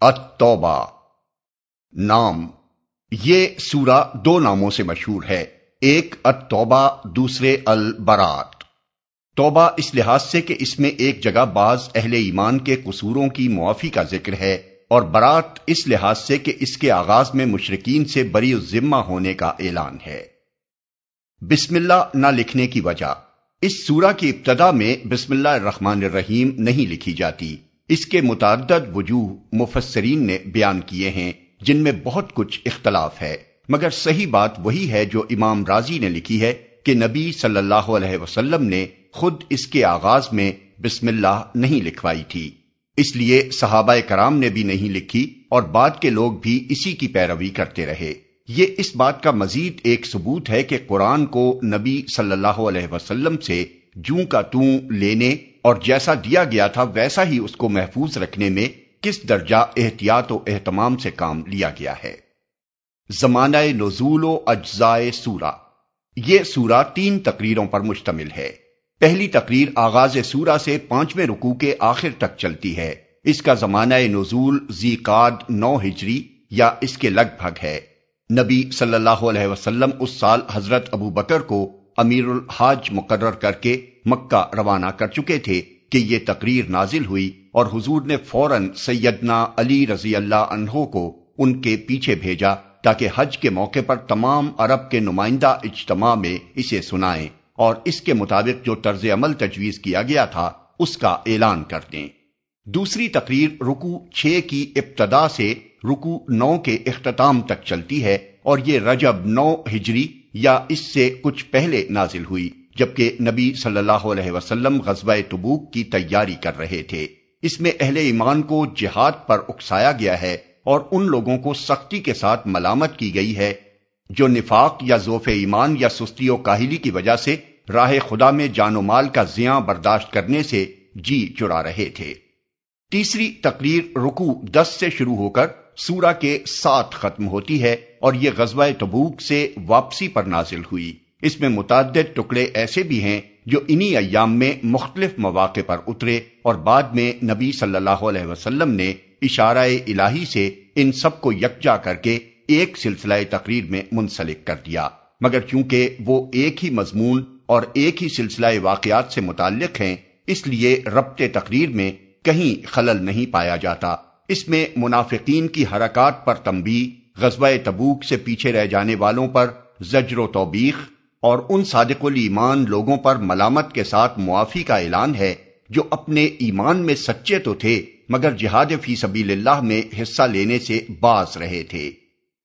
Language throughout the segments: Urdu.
التوبہ۔ نام۔ یہ سورہ دو ناموں سے مشہور ہے۔ ایک التوبہ، دوسرے البرات۔ توبہ اس لحاظ سے کہ اس میں ایک جگہ بعض اہل ایمان کے قصوروں کی معافی کا ذکر ہے، اور برات اس لحاظ سے کہ اس کے آغاز میں مشرقین سے بری ذمہ ہونے کا اعلان ہے۔ بسم اللہ نہ لکھنے کی وجہ۔ اس سورہ کی ابتدا میں بسم اللہ الرحمن الرحیم نہیں لکھی جاتی۔ اس کے متعدد وجوہ مفسرین نے بیان کیے ہیں، جن میں بہت کچھ اختلاف ہے۔ مگر صحیح بات وہی ہے جو امام راضی نے لکھی ہے کہ نبی صلی اللہ علیہ وسلم نے خود اس کے آغاز میں بسم اللہ نہیں لکھوائی تھی۔ اس لیے صحابہ کرام نے بھی نہیں لکھی اور بعد کے لوگ بھی اسی کی پیروی کرتے رہے۔ یہ اس بات کا مزید ایک ثبوت ہے کہ قرآن کو نبی صلی اللہ علیہ وسلم سے جوں کا توں لینے اور جیسا دیا گیا تھا ویسا ہی اس کو محفوظ رکھنے میں کس درجہ احتیاط و اہتمام سے کام لیا گیا ہے۔ زمانہ نزول و اجزائے سورہ۔ یہ سورہ تین تقریروں پر مشتمل ہے۔ پہلی تقریر آغاز سورہ سے پانچویں رکوع کے آخر تک چلتی ہے۔ اس کا زمانہ نزول زیقاد نو ہجری یا اس کے لگ بھگ ہے۔ نبی صلی اللہ علیہ وسلم اس سال حضرت ابو بکر کو امیر الحاج مقرر کر کے مکہ روانہ کر چکے تھے کہ یہ تقریر نازل ہوئی اور حضور نے فوراً سیدنا علی رضی اللہ عنہ کو ان کے پیچھے بھیجا تاکہ حج کے موقع پر تمام عرب کے نمائندہ اجتماع میں اسے سنائیں اور اس کے مطابق جو طرز عمل تجویز کیا گیا تھا، اس کا اعلان کر دیں۔ دوسری تقریر رکو چھ کی ابتدا سے رکو نو کے اختتام تک چلتی ہے اور یہ رجب نو ہجری یا اس سے کچھ پہلے نازل ہوئی، جبکہ نبی صلی اللہ علیہ وسلم غزوہ تبوک کی تیاری کر رہے تھے۔ اس میں اہل ایمان کو جہاد پر اکسایا گیا ہے اور ان لوگوں کو سختی کے ساتھ ملامت کی گئی ہے، جو نفاق یا ذوف ایمان یا سستی و کاہلی کی وجہ سے راہ خدا میں جان و مال کا زیاں برداشت کرنے سے جی چرا رہے تھے۔ تیسری تقریر رکو دس سے شروع ہو کر سورہ کے ساتھ ختم ہوتی ہے اور یہ غزوہ تبوک سے واپسی پر نازل ہوئی۔ اس میں متعدد ٹکڑے ایسے بھی ہیں جو انہی ایام میں مختلف مواقع پر اترے اور بعد میں نبی صلی اللہ علیہ وسلم نے اشارہ الہی سے ان سب کو یکجا کر کے ایک سلسلہ تقریر میں منسلک کر دیا۔ مگر چونکہ وہ ایک ہی مضمون اور ایک ہی سلسلہ واقعات سے متعلق ہیں، اس لیے ربط تقریر میں کہیں خلل نہیں پایا جاتا۔ اس میں منافقین کی حرکات پر تمبی غزوہ تبوک سے پیچھے رہ جانے والوں پر زجر و توبیخ اور ان صادق الایمان لوگوں پر ملامت کے ساتھ معافی کا اعلان ہے جو اپنے ایمان میں سچے تو تھے، مگر جہاد فی سبیل اللہ میں حصہ لینے سے باز رہے تھے۔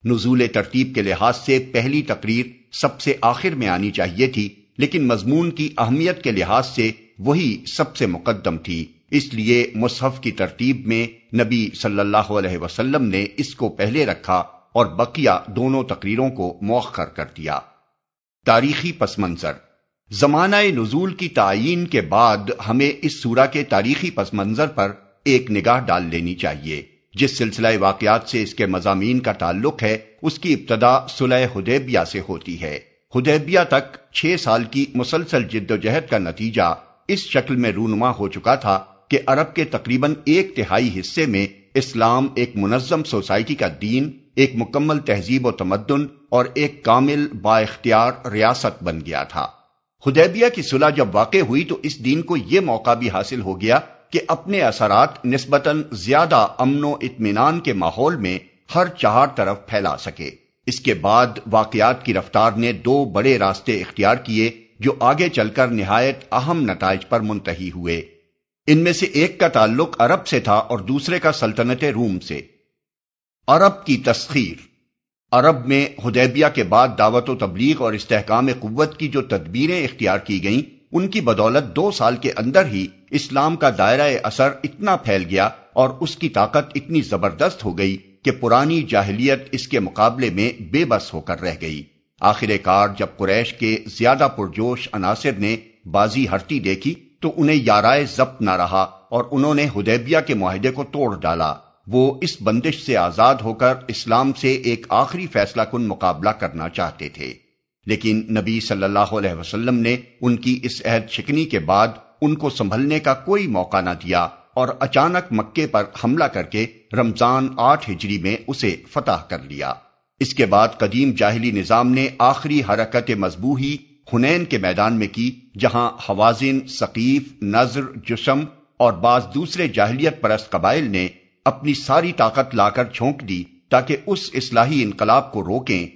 نزول ترتیب کے لحاظ سے پہلی تقریر سب سے آخر میں آنی چاہیے تھی، لیکن مضمون کی اہمیت کے لحاظ سے وہی سب سے مقدم تھی۔ اس لیے مصحف کی ترتیب میں نبی صلی اللہ علیہ وسلم نے اس کو پہلے رکھا اور بقیہ دونوں تقریروں کو مؤخر کر دیا۔ تاریخی پس منظر۔ زمانہ نزول کی تعین کے بعد ہمیں اس سورہ کے تاریخی پس منظر پر ایک نگاہ ڈال لینی چاہیے۔ جس سلسلہ واقعات سے اس کے مضامین کا تعلق ہے، اس کی ابتدا صلح حدیبیہ سے ہوتی ہے۔ حدیبیہ تک چھ سال کی مسلسل جد و جہد کا نتیجہ اس شکل میں رونما ہو چکا تھا۔ کہ عرب کے تقریباً ایک تہائی حصے میں اسلام ایک منظم سوسائٹی کا دین، ایک مکمل تہذیب و تمدن اور ایک کامل با اختیار ریاست بن گیا تھا۔ حدیبیہ کی صلح جب واقع ہوئی تو اس دین کو یہ موقع بھی حاصل ہو گیا کہ اپنے اثرات نسبتاً زیادہ امن و اطمینان کے ماحول میں ہر چہار طرف پھیلا سکے۔ اس کے بعد واقعات کی رفتار نے دو بڑے راستے اختیار کیے جو آگے چل کر نہایت اہم نتائج پر منتحی ہوئے۔ ان میں سے ایک کا تعلق عرب سے تھا اور دوسرے کا سلطنت روم سے۔ عرب کی تسخیر۔ عرب میں حدیبیہ کے بعد دعوت و تبلیغ اور استحکام قوت کی جو تدبیریں اختیار کی گئیں، ان کی بدولت دو سال کے اندر ہی اسلام کا دائرہ اثر اتنا پھیل گیا اور اس کی طاقت اتنی زبردست ہو گئی کہ پرانی جاہلیت اس کے مقابلے میں بے بس ہو کر رہ گئی۔ آخر کار جب قریش کے زیادہ پرجوش عناصر نے بازی ہرتی دیکھی تو انہیں یارائے ضبط نہ رہا اور انہوں نے ہدیبیہ کے معاہدے کو توڑ ڈالا۔ وہ اس بندش سے آزاد ہو کر اسلام سے ایک آخری فیصلہ کن مقابلہ کرنا چاہتے تھے۔ لیکن نبی صلی اللہ علیہ وسلم نے ان کی اس عہد شکنی کے بعد ان کو سنبھلنے کا کوئی موقع نہ دیا اور اچانک مکے پر حملہ کر کے رمضان آٹھ ہجری میں اسے فتح کر لیا۔ اس کے بعد قدیم جاہلی نظام نے آخری حرکت مضبوحی ہنین کے میدان میں کی، جہاں حوازن، ثقیف نظر جسم اور بعض دوسرے جاہلیت پرست قبائل نے اپنی ساری طاقت لا کر چھونک دی تاکہ اس اصلاحی انقلاب کو روکیں،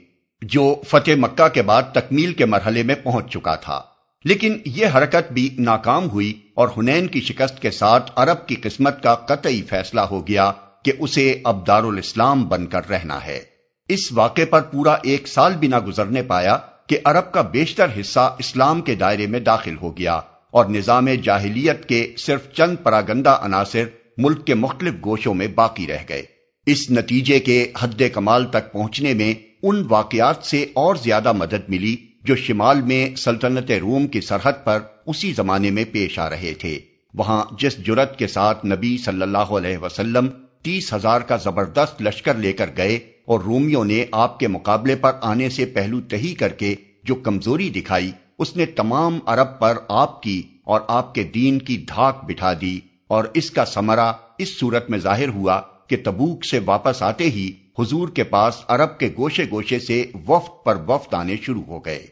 جو فتح مکہ کے بعد تکمیل کے مرحلے میں پہنچ چکا تھا۔ لیکن یہ حرکت بھی ناکام ہوئی اور ہنین کی شکست کے ساتھ عرب کی قسمت کا قطعی فیصلہ ہو گیا کہ اسے اب دار الاسلام بن کر رہنا ہے۔ اس واقعے پر پورا ایک سال بھی نہ گزرنے پایا کہ عرب کا بیشتر حصہ اسلام کے دائرے میں داخل ہو گیا اور نظام جاہلیت کے صرف چند پراگندہ عناصر ملک کے مختلف گوشوں میں باقی رہ گئے۔ اس نتیجے کے حد کمال تک پہنچنے میں ان واقعات سے اور زیادہ مدد ملی جو شمال میں سلطنت روم کی سرحد پر اسی زمانے میں پیش آ رہے تھے۔ وہاں جس جرت کے ساتھ نبی صلی اللہ علیہ وسلم تیس ہزار کا زبردست لشکر لے کر گئے اور رومیوں نے آپ کے مقابلے پر آنے سے پہلو تہی کر کے جو کمزوری دکھائی، اس نے تمام عرب پر آپ کی اور آپ کے دین کی دھاک بٹھا دی اور اس کا سمرا اس صورت میں ظاہر ہوا کہ تبوک سے واپس آتے ہی حضور کے پاس عرب کے گوشے گوشے سے وفد پر وفد آنے شروع ہو گئے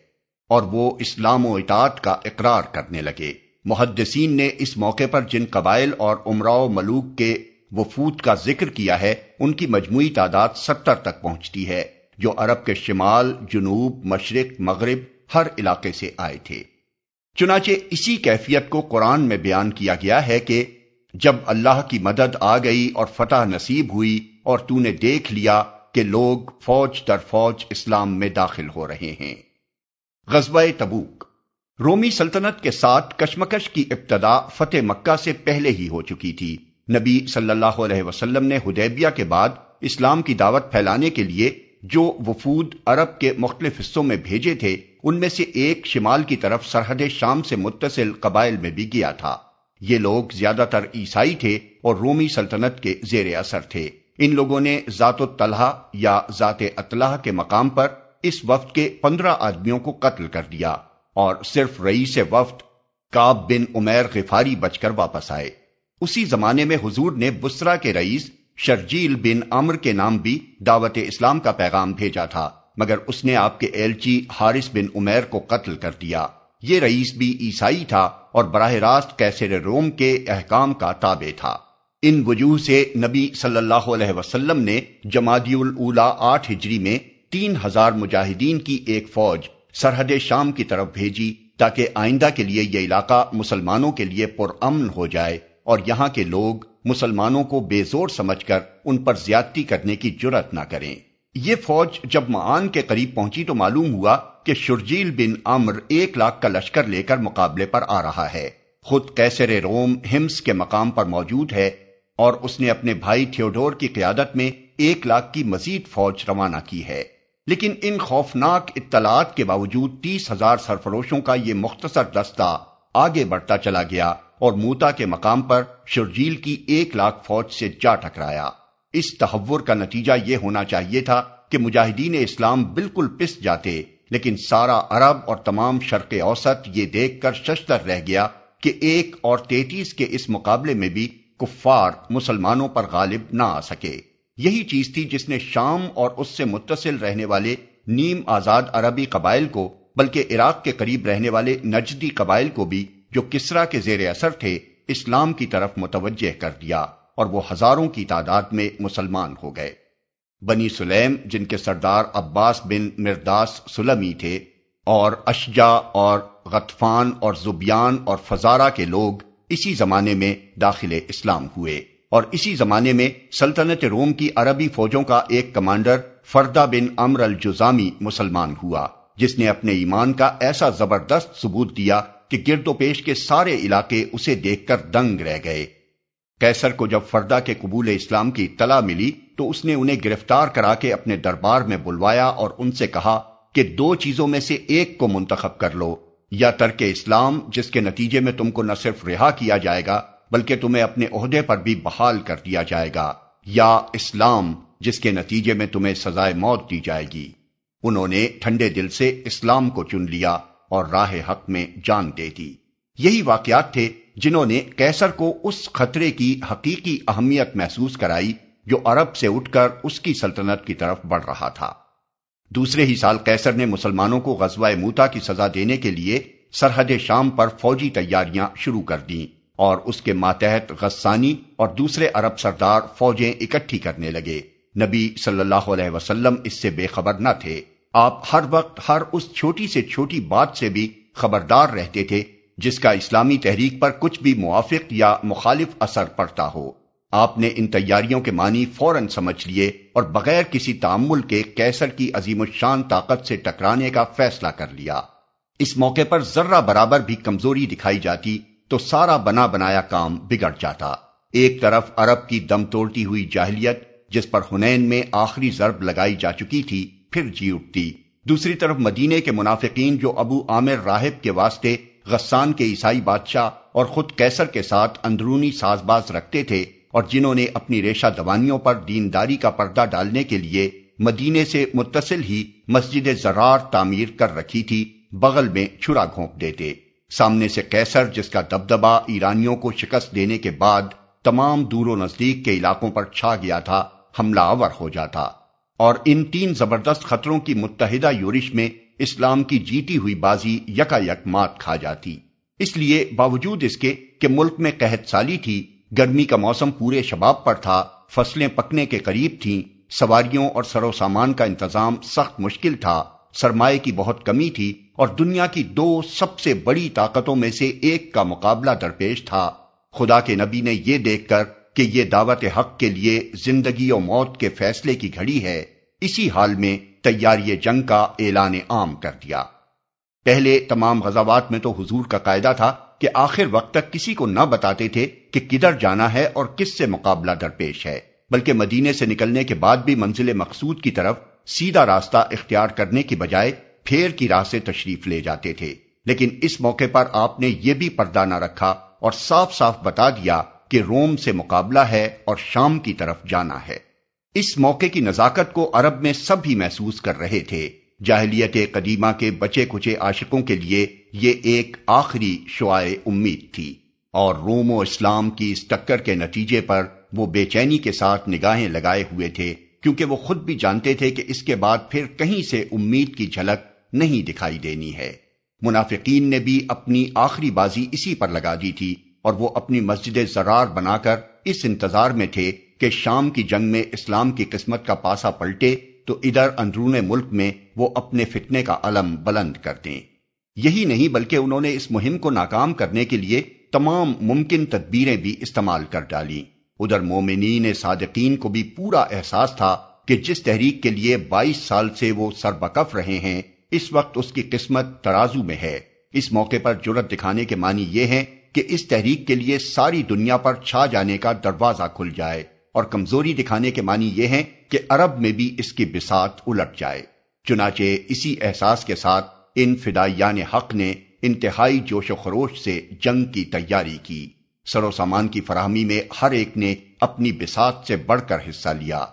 اور وہ اسلام و اطاعت کا اقرار کرنے لگے۔ محدثین نے اس موقع پر جن قبائل اور امراؤ ملوک کے وفود کا ذکر کیا ہے، ان کی مجموعی تعداد ستر تک پہنچتی ہے، جو عرب کے شمال، جنوب، مشرق، مغرب، ہر علاقے سے آئے تھے۔ چنانچہ اسی کیفیت کو قرآن میں بیان کیا گیا ہے کہ جب اللہ کی مدد آ گئی اور فتح نصیب ہوئی اور تو نے دیکھ لیا کہ لوگ فوج در فوج اسلام میں داخل ہو رہے ہیں۔ غزوہ تبوک۔ رومی سلطنت کے ساتھ کشمکش کی ابتدا فتح مکہ سے پہلے ہی ہو چکی تھی۔ نبی صلی اللہ علیہ وسلم نے ہدیبیہ کے بعد اسلام کی دعوت پھیلانے کے لیے جو وفود عرب کے مختلف حصوں میں بھیجے تھے، ان میں سے ایک شمال کی طرف سرحد شام سے متصل قبائل میں بھی گیا تھا۔ یہ لوگ زیادہ تر عیسائی تھے اور رومی سلطنت کے زیر اثر تھے۔ ان لوگوں نے ذات الطلحہ یا ذات اطلاح کے مقام پر اس وفد کے پندرہ آدمیوں کو قتل کر دیا اور صرف رئیس وفد کاب بن عمیر غفاری بچ کر واپس آئے۔ اسی زمانے میں حضور نے بسرا کے رئیس شرجیل بن امر کے نام بھی دعوت اسلام کا پیغام بھیجا تھا، مگر اس نے آپ کے ایلچی حارث بن عمیر کو قتل کر دیا۔ یہ رئیس بھی عیسائی تھا اور براہ راست کیسر روم کے احکام کا تابع تھا۔ ان وجوہ سے نبی صلی اللہ علیہ وسلم نے جمادی الاولا آٹھ ہجری میں تین ہزار مجاہدین کی ایک فوج سرحد شام کی طرف بھیجی تاکہ آئندہ کے لیے یہ علاقہ مسلمانوں کے لیے پر امن ہو جائے۔ اور یہاں کے لوگ مسلمانوں کو بے زور سمجھ کر ان پر زیادتی کرنے کی جرت نہ کریں۔ یہ فوج جب معان کے قریب پہنچی تو معلوم ہوا کہ شرجیل بن امر ایک لاکھ کا لشکر لے کر مقابلے پر آ رہا ہے۔ خود کیسر روم ہمس کے مقام پر موجود ہے اور اس نے اپنے بھائی تھیوڈور کی قیادت میں ایک لاکھ کی مزید فوج روانہ کی ہے۔ لیکن ان خوفناک اطلاعات کے باوجود تیس ہزار سرفروشوں کا یہ مختصر دستہ آگے بڑھتا چلا گیا۔ اور موتا کے مقام پر شرجیل کی ایک لاکھ فوج سے جا ٹکرایا۔ اس تحور کا نتیجہ یہ ہونا چاہیے تھا کہ مجاہدین اسلام بالکل پس جاتے، لیکن سارا عرب اور تمام شرق اوسط یہ دیکھ کر ششتر رہ گیا کہ ایک اور تینتیس کے اس مقابلے میں بھی کفار مسلمانوں پر غالب نہ آ سکے۔ یہی چیز تھی جس نے شام اور اس سے متصل رہنے والے نیم آزاد عربی قبائل کو، بلکہ عراق کے قریب رہنے والے نجدی قبائل کو بھی جو کسرا کے زیر اثر تھے، اسلام کی طرف متوجہ کر دیا اور وہ ہزاروں کی تعداد میں مسلمان ہو گئے۔ بنی سلیم، جن کے سردار عباس بن مرداس سلمی تھے، اور اشجا اور غطفان اور زبیان اور فزارہ کے لوگ اسی زمانے میں داخل اسلام ہوئے۔ اور اسی زمانے میں سلطنت روم کی عربی فوجوں کا ایک کمانڈر فردا بن امر الجزامی مسلمان ہوا، جس نے اپنے ایمان کا ایسا زبردست ثبوت دیا کہ گرد و پیش کے سارے علاقے اسے دیکھ کر دنگ رہ گئے۔ کیسر کو جب فردا کے قبول اسلام کی اطلاع ملی تو اس نے انہیں گرفتار کرا کے اپنے دربار میں بلوایا اور ان سے کہا کہ دو چیزوں میں سے ایک کو منتخب کر لو۔ یا ترک اسلام، جس کے نتیجے میں تم کو نہ صرف رہا کیا جائے گا، بلکہ تمہیں اپنے عہدے پر بھی بحال کر دیا جائے گا۔ یا اسلام، جس کے نتیجے میں تمہیں سزائے موت دی جائے گی۔ انہوں نے ٹھنڈے دل سے اسلام کو چن لیا۔ اور راہ حق میں جان دے دی۔ یہی واقعات تھے جنہوں نے کیسر کو اس خطرے کی حقیقی اہمیت محسوس کرائی جو عرب سے اٹھ کر اس کی سلطنت کی طرف بڑھ رہا تھا۔ دوسرے ہی سال کیسر نے مسلمانوں کو غزوہ موتا کی سزا دینے کے لیے سرحد شام پر فوجی تیاریاں شروع کر دیں اور اس کے ماتحت غسانی اور دوسرے عرب سردار فوجیں اکٹھی کرنے لگے۔ نبی صلی اللہ علیہ وسلم اس سے بے خبر نہ تھے۔ آپ ہر وقت ہر اس چھوٹی سے چھوٹی بات سے بھی خبردار رہتے تھے جس کا اسلامی تحریک پر کچھ بھی موافق یا مخالف اثر پڑتا ہو۔ آپ نے ان تیاریوں کے معنی فوراً سمجھ لیے اور بغیر کسی تعمل کے کیسر کی عظیم الشان طاقت سے ٹکرانے کا فیصلہ کر لیا۔ اس موقع پر ذرہ برابر بھی کمزوری دکھائی جاتی تو سارا بنا بنایا کام بگڑ جاتا۔ ایک طرف عرب کی دم توڑتی ہوئی جاہلیت جس پر ہنین میں آخری ضرب لگائی جا چکی تھی پھر جی اٹھتی۔ دوسری طرف مدینے کے منافقین جو ابو عامر راہب کے واسطے غسان کے عیسائی بادشاہ اور خود کیسر کے ساتھ اندرونی ساز باز رکھتے تھے اور جنہوں نے اپنی ریشہ دوانیوں پر دینداری کا پردہ ڈالنے کے لیے مدینے سے متصل ہی مسجد زرار تعمیر کر رکھی تھی، بغل میں چھرا گھونپ دیتے۔ سامنے سے کیسر جس کا دبدبا ایرانیوں کو شکست دینے کے بعد تمام دور و نزدیک کے علاقوں پر چھا گیا تھا، حملہ آور ہو جاتا۔ اور ان تین زبردست خطروں کی متحدہ یورش میں اسلام کی جیتی ہوئی بازی یکا یک مات کھا جاتی۔ اس لیے باوجود اس کے کہ ملک میں قحط سالی تھی، گرمی کا موسم پورے شباب پر تھا، فصلیں پکنے کے قریب تھیں، سواریوں اور سرو سامان کا انتظام سخت مشکل تھا، سرمایہ کی بہت کمی تھی اور دنیا کی دو سب سے بڑی طاقتوں میں سے ایک کا مقابلہ درپیش تھا۔ خدا کے نبی نے یہ دیکھ کر کہ یہ دعوت حق کے لیے زندگی و موت کے فیصلے کی گھڑی ہے، اسی حال میں تیاری جنگ کا اعلان عام کر دیا۔ پہلے تمام غزوات میں تو حضور کا قاعدہ تھا کہ آخر وقت تک کسی کو نہ بتاتے تھے کہ کدھر جانا ہے اور کس سے مقابلہ درپیش ہے، بلکہ مدینے سے نکلنے کے بعد بھی منزل مقصود کی طرف سیدھا راستہ اختیار کرنے کی بجائے پھیر کی راہ سے تشریف لے جاتے تھے۔ لیکن اس موقع پر آپ نے یہ بھی پردہ نہ رکھا اور صاف صاف بتا دیا کہ روم سے مقابلہ ہے اور شام کی طرف جانا ہے۔ اس موقع کی نزاکت کو عرب میں سب ہی محسوس کر رہے تھے۔ جاہلیت قدیمہ کے بچے کچے عاشقوں کے لیے یہ ایک آخری شعائے امید تھی۔ اور روم و اسلام کی اس ٹکر کے نتیجے پر وہ بے چینی کے ساتھ نگاہیں لگائے ہوئے تھے، کیونکہ وہ خود بھی جانتے تھے کہ اس کے بعد پھر کہیں سے امید کی جھلک نہیں دکھائی دینی ہے۔ منافقین نے بھی اپنی آخری بازی اسی پر لگا دی تھی اور وہ اپنی مسجد زرار بنا کر اس انتظار میں تھے کہ شام کی جنگ میں اسلام کی قسمت کا پاسا پلٹے تو ادھر اندرون ملک میں وہ اپنے فتنے کا علم بلند کر دیں۔ یہی نہیں بلکہ انہوں نے اس مہم کو ناکام کرنے کے لیے تمام ممکن تدبیریں بھی استعمال کر ڈالی۔ ادھر مومنین صادقین کو بھی پورا احساس تھا کہ جس تحریک کے لیے بائیس سال سے وہ سربکف رہے ہیں، اس وقت اس کی قسمت ترازو میں ہے۔ اس موقع پر جرت دکھانے کے معنی یہ ہے کہ اس تحریک کے لیے ساری دنیا پر چھا جانے کا دروازہ کھل جائے اور کمزوری دکھانے کے معنی یہ ہے کہ عرب میں بھی اس کی بسات الٹ جائے۔ چنانچہ اسی احساس کے ساتھ ان فدائیان حق نے انتہائی جوش و خروش سے جنگ کی تیاری کی۔ سرو سامان کی فراہمی میں ہر ایک نے اپنی بسات سے بڑھ کر حصہ لیا۔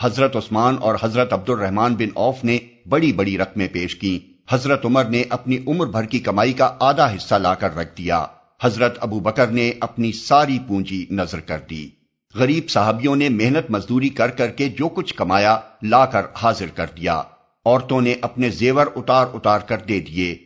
حضرت عثمان اور حضرت عبد الرحمان بن اوف نے بڑی بڑی رقمیں پیش کی حضرت عمر نے اپنی عمر بھر کی کمائی کا آدھا حصہ لا کر رکھ دیا۔ حضرت ابو بکر نے اپنی ساری پونجی نظر کر دی۔ غریب صحابیوں نے محنت مزدوری کر کر کے جو کچھ کمایا، لا کر حاضر کر دیا۔ عورتوں نے اپنے زیور اتار اتار کر دے دیے۔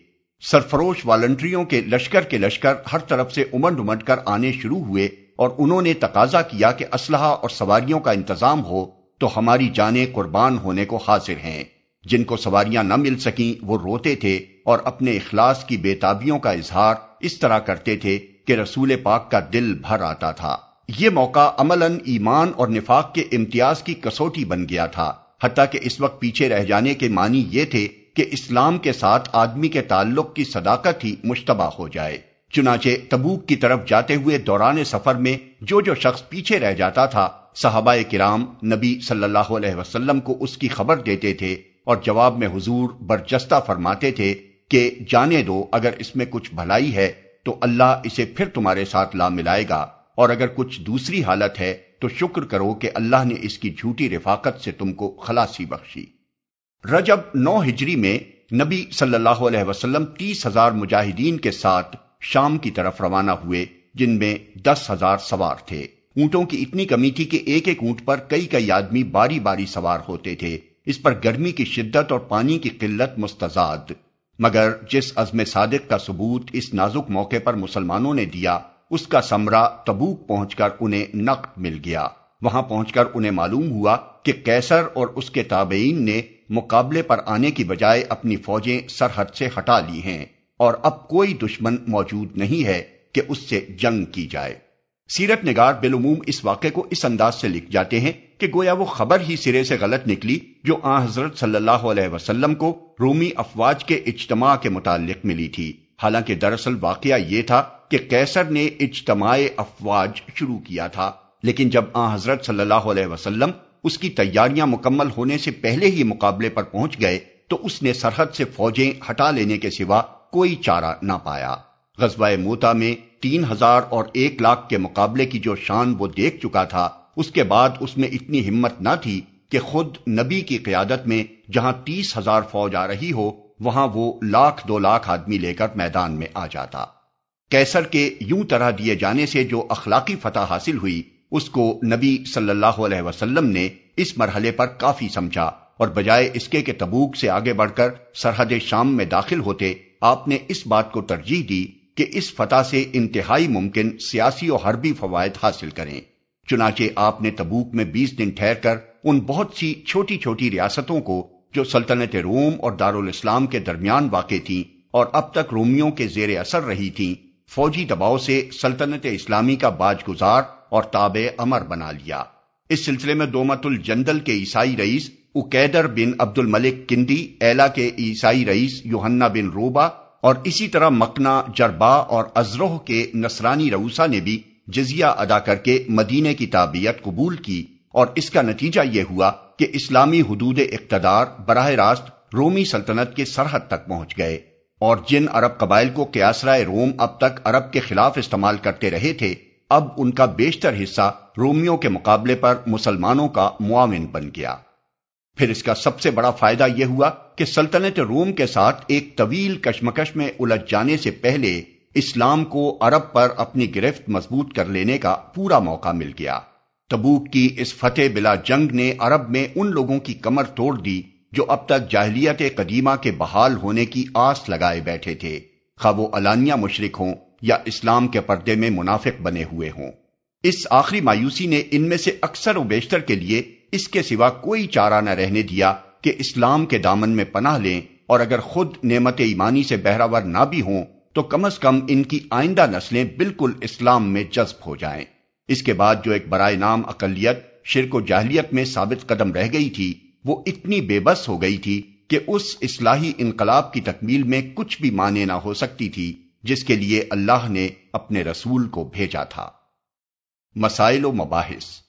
سرفروش والنٹریوں کے لشکر کے لشکر ہر طرف سے امنڈ امنڈ کر آنے شروع ہوئے اور انہوں نے تقاضا کیا کہ اسلحہ اور سواریوں کا انتظام ہو تو ہماری جانیں قربان ہونے کو حاضر ہیں۔ جن کو سواریاں نہ مل سکیں، وہ روتے تھے اور اپنے اخلاص کی بےتابیوں کا اظہار اس طرح کرتے تھے کہ رسول پاک کا دل بھر آتا تھا۔ یہ موقع عملاً ایمان اور نفاق کے امتیاز کی کسوٹی بن گیا تھا۔ حتیٰ کہ اس وقت پیچھے رہ جانے کے معنی یہ تھے کہ اسلام کے ساتھ آدمی کے تعلق کی صداقت ہی مشتبہ ہو جائے۔ چنانچہ تبوک کی طرف جاتے ہوئے دوران سفر میں جو جو شخص پیچھے رہ جاتا تھا، صحابہ کرام نبی صلی اللہ علیہ وسلم کو اس کی خبر دیتے تھے اور جواب میں حضور برجستہ فرماتے تھے کہ جانے دو، اگر اس میں کچھ بھلائی ہے تو اللہ اسے پھر تمہارے ساتھ لا ملائے گا۔ اور اگر کچھ دوسری حالت ہے تو شکر کرو کہ اللہ نے اس کی جھوٹی رفاقت سے تم کو خلاصی بخشی۔ رجب نو ہجری میں نبی صلی اللہ علیہ وسلم تیس ہزار مجاہدین کے ساتھ شام کی طرف روانہ ہوئے، جن میں دس ہزار سوار تھے۔ اونٹوں کی اتنی کمی تھی کہ ایک ایک اونٹ پر کئی کئی آدمی باری باری سوار ہوتے تھے۔ اس پر گرمی کی شدت اور پانی کی قلت مستضاد۔ مگر جس عزم صادق کا ثبوت اس نازک موقع پر مسلمانوں نے دیا، اس کا سمرا تبوک پہنچ کر انہیں نقد مل گیا۔ وہاں پہنچ کر انہیں معلوم ہوا کہ کیسر اور اس کے تابعین نے مقابلے پر آنے کی بجائے اپنی فوجیں سرحد سے ہٹا لی ہیں۔ اور اب کوئی دشمن موجود نہیں ہے کہ اس سے جنگ کی جائے۔ سیرت نگار بالعموم اس واقعے کو اس انداز سے لکھ جاتے ہیں کہ گویا وہ خبر ہی سرے سے غلط نکلی جو آ حضرت صلی اللہ علیہ وسلم کو رومی افواج کے اجتماع کے متعلق ملی تھی۔ حالانکہ دراصل واقعہ یہ تھا کہ کیسر نے اجتماع افواج شروع کیا تھا، لیکن جب آ حضرت صلی اللہ علیہ وسلم اس کی تیاریاں مکمل ہونے سے پہلے ہی مقابلے پر پہنچ گئے تو اس نے سرحد سے فوجیں ہٹا لینے کے سوا کوئی چارہ نہ پایا۔ غزوہ موتا میں تین ہزار اور ایک لاکھ کے مقابلے کی جو شان وہ دیکھ چکا تھا، اس کے بعد اس میں اتنی ہمت نہ تھی کہ خود نبی کی قیادت میں جہاں تیس ہزار فوج آ رہی ہو، وہاں وہ لاکھ دو لاکھ آدمی لے کر میدان میں آ جاتا۔ کیسر کے یوں طرح دیے جانے سے جو اخلاقی فتح حاصل ہوئی، اس کو نبی صلی اللہ علیہ وسلم نے اس مرحلے پر کافی سمجھا۔ اور بجائے اس کے کہ تبوک سے آگے بڑھ کر سرحد شام میں داخل ہوتے، آپ نے اس بات کو ترجیح دی کہ اس فتح سے انتہائی ممکن سیاسی اور حربی فوائد حاصل کریں۔ چنانچہ آپ نے تبوک میں بیس دن ٹھہر کر ان بہت سی چھوٹی چھوٹی ریاستوں کو جو سلطنت روم اور دارالاسلام کے درمیان واقع تھیں اور اب تک رومیوں کے زیر اثر رہی تھیں، فوجی دباؤ سے سلطنت اسلامی کا باج گزار اور تابع امر بنا لیا۔ اس سلسلے میں دومت الجندل کے عیسائی رئیس اکیدر بن عبد الملک کندی، ایلا کے عیسائی رئیس یوہنا بن روبا اور اسی طرح مکنا، جربا اور ازروہ کے نصرانی روسا نے بھی جزیہ ادا کر کے مدینے کی تابعیت قبول کی اور اس کا نتیجہ یہ ہوا کہ اسلامی حدود اقتدار براہ راست رومی سلطنت کے سرحد تک پہنچ گئے اور جن عرب قبائل کو کیاسرائے روم اب تک عرب کے خلاف استعمال کرتے رہے تھے، اب ان کا بیشتر حصہ رومیوں کے مقابلے پر مسلمانوں کا معاون بن گیا۔ پھر اس کا سب سے بڑا فائدہ یہ ہوا کہ سلطنت روم کے ساتھ ایک طویل کشمکش میں الجھ جانے سے پہلے اسلام کو عرب پر اپنی گرفت مضبوط کر لینے کا پورا موقع مل گیا۔ تبوک کی اس فتح بلا جنگ نے عرب میں ان لوگوں کی کمر توڑ دی جو اب تک جاہلیت قدیمہ کے بحال ہونے کی آس لگائے بیٹھے تھے۔ خواہ وہ علانیہ مشرق ہوں یا اسلام کے پردے میں منافق بنے ہوئے ہوں۔ اس آخری مایوسی نے ان میں سے اکثر و بیشتر کے لیے اس کے سوا کوئی چارہ نہ رہنے دیا کہ اسلام کے دامن میں پناہ لیں اور اگر خود نعمت ایمانی سے بہراور نہ بھی ہوں تو کم از کم ان کی آئندہ نسلیں بالکل اسلام میں جذب ہو جائیں۔ اس کے بعد جو ایک برائے نام اقلیت شرک و جاہلیت میں ثابت قدم رہ گئی تھی، وہ اتنی بے بس ہو گئی تھی کہ اس اصلاحی انقلاب کی تکمیل میں کچھ بھی مانے نہ ہو سکتی تھی، جس کے لیے اللہ نے اپنے رسول کو بھیجا تھا۔ مسائل و مباحث۔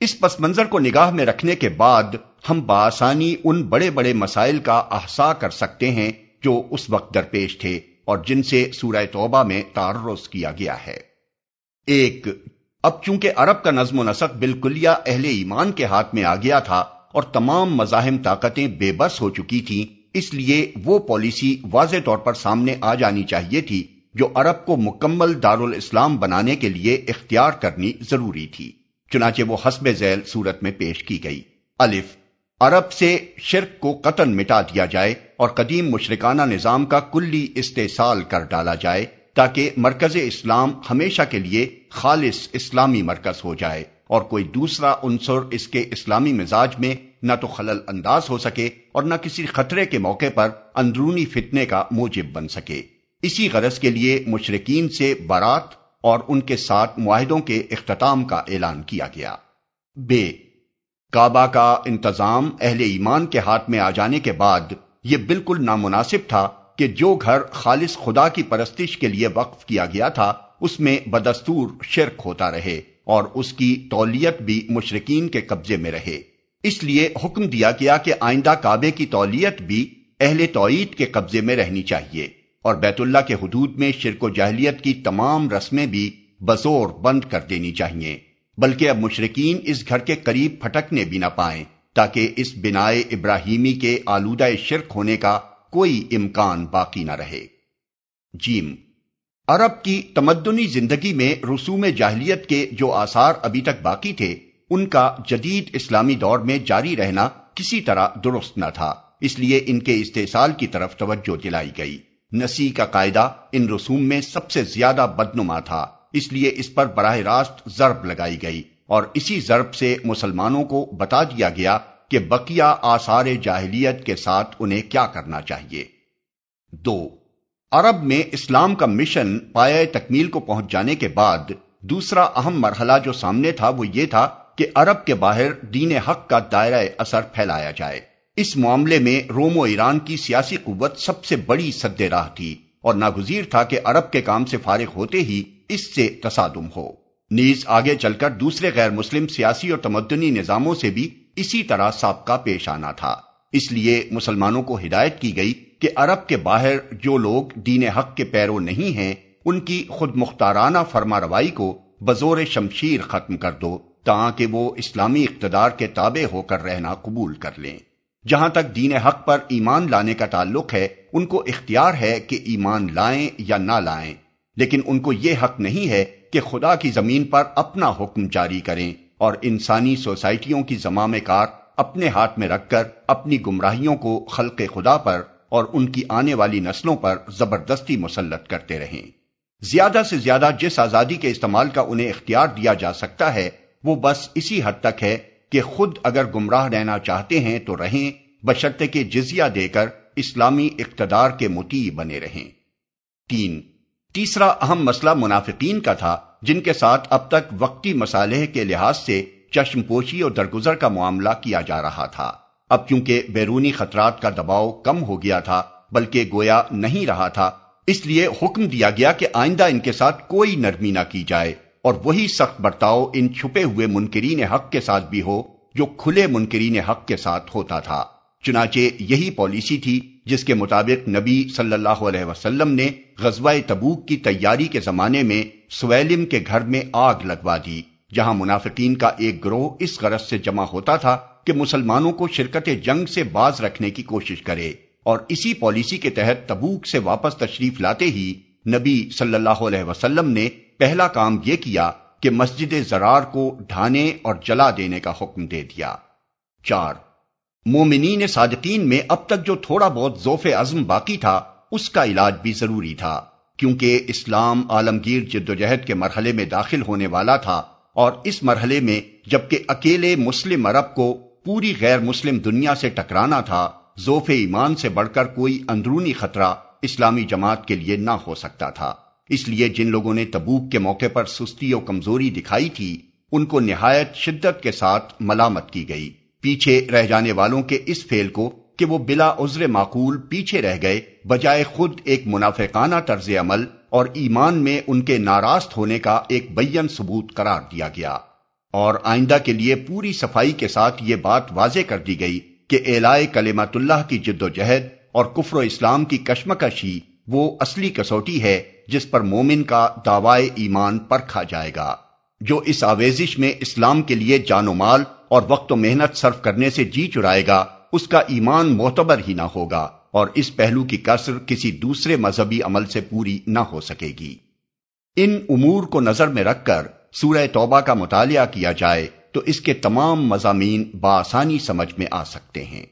اس پس منظر کو نگاہ میں رکھنے کے بعد ہم بآسانی ان بڑے بڑے مسائل کا احسا کر سکتے ہیں جو اس وقت درپیش تھے اور جن سے سورہ توبہ میں تعرض کیا گیا ہے۔ ایک، اب چونکہ عرب کا نظم و نسق بالکلیہ اہل ایمان کے ہاتھ میں آ گیا تھا اور تمام مزاحم طاقتیں بے بس ہو چکی تھیں، اس لیے وہ پالیسی واضح طور پر سامنے آ جانی چاہیے تھی جو عرب کو مکمل دارالاسلام بنانے کے لیے اختیار کرنی ضروری تھی۔ چنانچہ وہ حسب ذیل صورت میں پیش کی گئی۔ الف۔ عرب سے شرک کو قطن مٹا دیا جائے اور قدیم مشرکانہ نظام کا کلی استحصال کر ڈالا جائے تاکہ مرکز اسلام ہمیشہ کے لیے خالص اسلامی مرکز ہو جائے اور کوئی دوسرا عنصر اس کے اسلامی مزاج میں نہ تو خلل انداز ہو سکے اور نہ کسی خطرے کے موقع پر اندرونی فتنے کا موجب بن سکے۔ اسی غرض کے لیے مشرقین سے بارات اور ان کے ساتھ معاہدوں کے اختتام کا اعلان کیا گیا۔ بے۔ کعبہ کا انتظام اہل ایمان کے ہاتھ میں آ جانے کے بعد یہ بالکل نامناسب تھا کہ جو گھر خالص خدا کی پرستش کے لیے وقف کیا گیا تھا، اس میں بدستور شرک ہوتا رہے اور اس کی تولیت بھی مشرقین کے قبضے میں رہے۔ اس لیے حکم دیا گیا کہ آئندہ کعبے کی تولیت بھی اہل توعید کے قبضے میں رہنی چاہیے۔ اور بیت اللہ کے حدود میں شرک و جاہلیت کی تمام رسمیں بھی بزور بند کر دینی چاہیے، بلکہ اب مشرقین اس گھر کے قریب پھٹکنے بھی نہ پائیں، تاکہ اس بنائے ابراہیمی کے آلودہ شرک ہونے کا کوئی امکان باقی نہ رہے۔ جیم، عرب کی تمدنی زندگی میں رسوم جاہلیت کے جو آثار ابھی تک باقی تھے، ان کا جدید اسلامی دور میں جاری رہنا کسی طرح درست نہ تھا، اس لیے ان کے استحصال کی طرف توجہ دلائی گئی۔ نسی کا قاعدہ ان رسوم میں سب سے زیادہ بدنما تھا، اس لیے اس پر براہ راست ضرب لگائی گئی۔ اور اسی ضرب سے مسلمانوں کو بتا دیا گیا کہ بقیہ آثار جاہلیت کے ساتھ انہیں کیا کرنا چاہیے۔ دو، عرب میں اسلام کا مشن پایا تکمیل کو پہنچ جانے کے بعد، دوسرا اہم مرحلہ جو سامنے تھا وہ یہ تھا کہ عرب کے باہر دین حق کا دائرہ اثر پھیلایا جائے۔ اس معاملے میں روم و ایران کی سیاسی قوت سب سے بڑی سد راہ تھی اور ناگزیر تھا کہ عرب کے کام سے فارغ ہوتے ہی اس سے تصادم ہو۔ نیز آگے چل کر دوسرے غیر مسلم سیاسی اور تمدنی نظاموں سے بھی اسی طرح سابقہ پیش آنا تھا۔ اس لیے مسلمانوں کو ہدایت کی گئی کہ عرب کے باہر جو لوگ دین حق کے پیرو نہیں ہیں، ان کی خود مختارانہ فرما روائی کو بزور شمشیر ختم کر دو تاکہ وہ اسلامی اقتدار کے تابع ہو کر رہنا قبول کر لیں۔ جہاں تک دین حق پر ایمان لانے کا تعلق ہے، ان کو اختیار ہے کہ ایمان لائیں یا نہ لائیں۔ لیکن ان کو یہ حق نہیں ہے کہ خدا کی زمین پر اپنا حکم جاری کریں اور انسانی سوسائٹیوں کی زمام کار اپنے ہاتھ میں رکھ کر اپنی گمراہیوں کو خلق خدا پر اور ان کی آنے والی نسلوں پر زبردستی مسلط کرتے رہیں۔ زیادہ سے زیادہ جس آزادی کے استعمال کا انہیں اختیار دیا جا سکتا ہے، وہ بس اسی حد تک ہے کہ خود اگر گمراہ رہنا چاہتے ہیں تو رہیں، بشرطے کے جزیہ دے کر اسلامی اقتدار کے متی بنے رہیں۔ تین، تیسرا اہم مسئلہ منافقین کا تھا، جن کے ساتھ اب تک وقتی مسالح کے لحاظ سے چشم پوشی اور درگزر کا معاملہ کیا جا رہا تھا۔ اب کیونکہ بیرونی خطرات کا دباؤ کم ہو گیا تھا، بلکہ گویا نہیں رہا تھا، اس لیے حکم دیا گیا کہ آئندہ ان کے ساتھ کوئی نرمی نہ کی جائے۔ اور وہی سخت برتاؤ ان چھپے ہوئے منکرین حق کے ساتھ بھی ہو جو کھلے منکرین حق کے ساتھ ہوتا تھا۔ چنانچہ یہی پالیسی تھی جس کے مطابق نبی صلی اللہ علیہ وسلم نے غزوہ تبوک کی تیاری کے زمانے میں سویلم کے گھر میں آگ لگوا دی، جہاں منافقین کا ایک گروہ اس غرض سے جمع ہوتا تھا کہ مسلمانوں کو شرکت جنگ سے باز رکھنے کی کوشش کرے اور اسی پالیسی کے تحت تبوک سے واپس تشریف لاتے ہی نبی صلی اللہ علیہ وسلم نے پہلا کام یہ کیا کہ مسجد زرار کو ڈھانے اور جلا دینے کا حکم دے دیا۔ چار، مومنین صادقین میں اب تک جو تھوڑا بہت ذوف عزم باقی تھا، اس کا علاج بھی ضروری تھا، کیونکہ اسلام عالمگیر جد و جہد کے مرحلے میں داخل ہونے والا تھا اور اس مرحلے میں جبکہ اکیلے مسلم عرب کو پوری غیر مسلم دنیا سے ٹکرانا تھا زوف ایمان سے بڑھ کر کوئی اندرونی خطرہ اسلامی جماعت کے لیے نہ ہو سکتا تھا۔ اس لیے جن لوگوں نے تبوک کے موقع پر سستی اور کمزوری دکھائی تھی، ان کو نہایت شدت کے ساتھ ملامت کی گئی۔ پیچھے رہ جانے والوں کے اس فیل کو کہ وہ بلا عذر معقول پیچھے رہ گئے، بجائے خود ایک منافقانہ طرز عمل اور ایمان میں ان کے ناراست ہونے کا ایک بین ثبوت قرار دیا گیا۔ اور آئندہ کے لیے پوری صفائی کے ساتھ یہ بات واضح کر دی گئی کہ اعلائے کلمت اللہ کی جد و جہد اور کفر و اسلام کی کشمکش ہی وہ اصلی کسوٹی ہے جس پر مومن کا دعوائے ایمان پرکھا جائے گا، جو اس آویزش میں اسلام کے لیے جان و مال اور وقت و محنت صرف کرنے سے جی چرائے گا، اس کا ایمان معتبر ہی نہ ہوگا اور اس پہلو کی کثر کسی دوسرے مذہبی عمل سے پوری نہ ہو سکے گی۔ ان امور کو نظر میں رکھ کر سورہ توبہ کا مطالعہ کیا جائے تو اس کے تمام مضامین بآسانی سمجھ میں آ سکتے ہیں۔